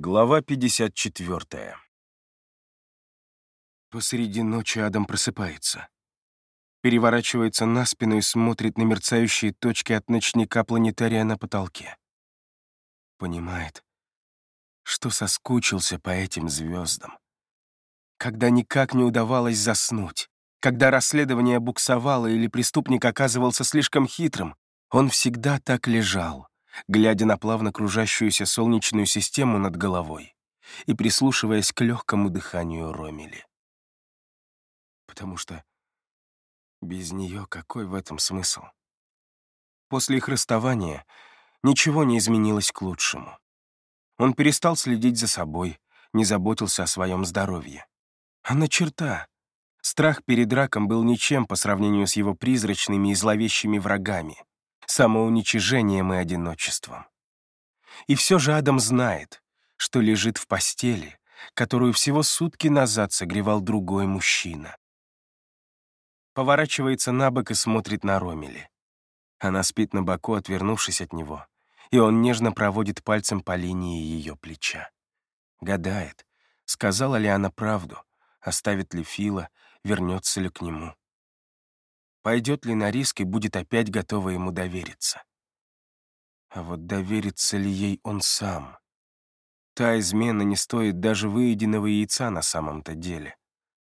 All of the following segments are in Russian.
Глава 54. Посреди ночи Адам просыпается. Переворачивается на спину и смотрит на мерцающие точки от ночника планетария на потолке. Понимает, что соскучился по этим звездам. Когда никак не удавалось заснуть, когда расследование буксовало или преступник оказывался слишком хитрым, он всегда так лежал, глядя на плавно кружащуюся солнечную систему над головой и прислушиваясь к легкому дыханию Ромели. Потому что без нее какой в этом смысл? После их расставания ничего не изменилось к лучшему. Он перестал следить за собой, не заботился о своем здоровье. А на черта! Страх перед раком был ничем по сравнению с его призрачными и зловещими врагами — самоуничижением и одиночеством. И все же Адам знает, что лежит в постели, которую всего сутки назад согревал другой мужчина. Поворачивается на бок и смотрит на Ромели. Она спит на боку, отвернувшись от него, и он нежно проводит пальцем по линии ее плеча. Гадает, сказала ли она правду, оставит ли Фила, вернется ли к нему пойдет ли на риск и будет опять готова ему довериться. А вот доверится ли ей он сам? Та измена не стоит даже выеденного яйца на самом-то деле.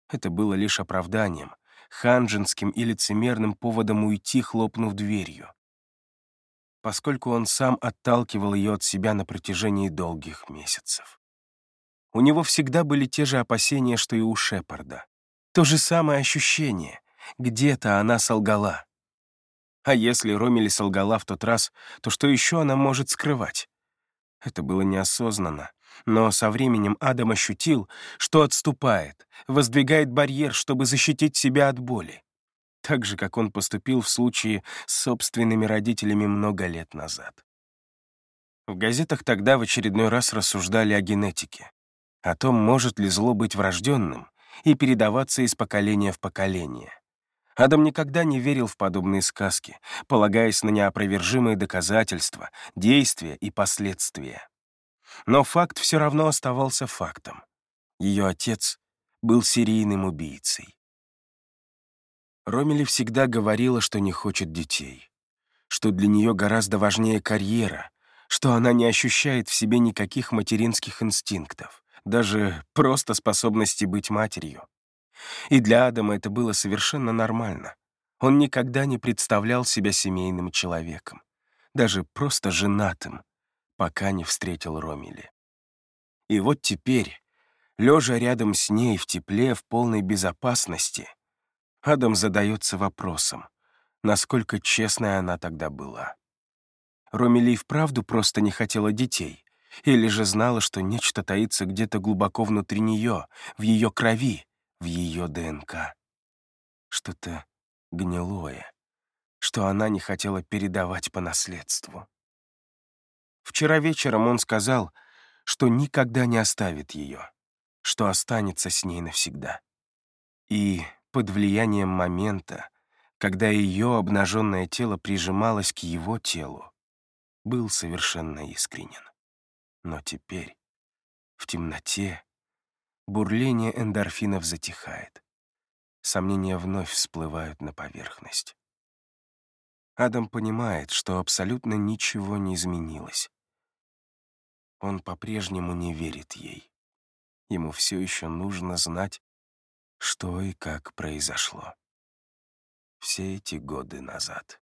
Это было лишь оправданием, ханжинским и лицемерным поводом уйти, хлопнув дверью. Поскольку он сам отталкивал ее от себя на протяжении долгих месяцев. У него всегда были те же опасения, что и у Шепарда. То же самое ощущение — где-то она солгала. А если Ромили солгала в тот раз, то что еще она может скрывать? Это было неосознанно, но со временем Адам ощутил, что отступает, воздвигает барьер, чтобы защитить себя от боли. Так же, как он поступил в случае с собственными родителями много лет назад. В газетах тогда в очередной раз рассуждали о генетике, о том, может ли зло быть врожденным и передаваться из поколения в поколение. Адам никогда не верил в подобные сказки, полагаясь на неопровержимые доказательства, действия и последствия. Но факт все равно оставался фактом. Ее отец был серийным убийцей. Ромели всегда говорила, что не хочет детей, что для нее гораздо важнее карьера, что она не ощущает в себе никаких материнских инстинктов, даже просто способности быть матерью. И для Адама это было совершенно нормально. Он никогда не представлял себя семейным человеком, даже просто женатым, пока не встретил Ромили. И вот теперь, лежа рядом с ней в тепле, в полной безопасности, Адам задается вопросом, насколько честная она тогда была. Ромили вправду просто не хотела детей, или же знала, что нечто таится где-то глубоко внутри нее, в ее крови, в ее ДНК. Что-то гнилое, что она не хотела передавать по наследству. Вчера вечером он сказал, что никогда не оставит ее, что останется с ней навсегда. И под влиянием момента, когда ее обнаженное тело прижималось к его телу, был совершенно искренен. Но теперь, в темноте, Бурление эндорфинов затихает. Сомнения вновь всплывают на поверхность. Адам понимает, что абсолютно ничего не изменилось. Он по-прежнему не верит ей. Ему все еще нужно знать, что и как произошло. Все эти годы назад.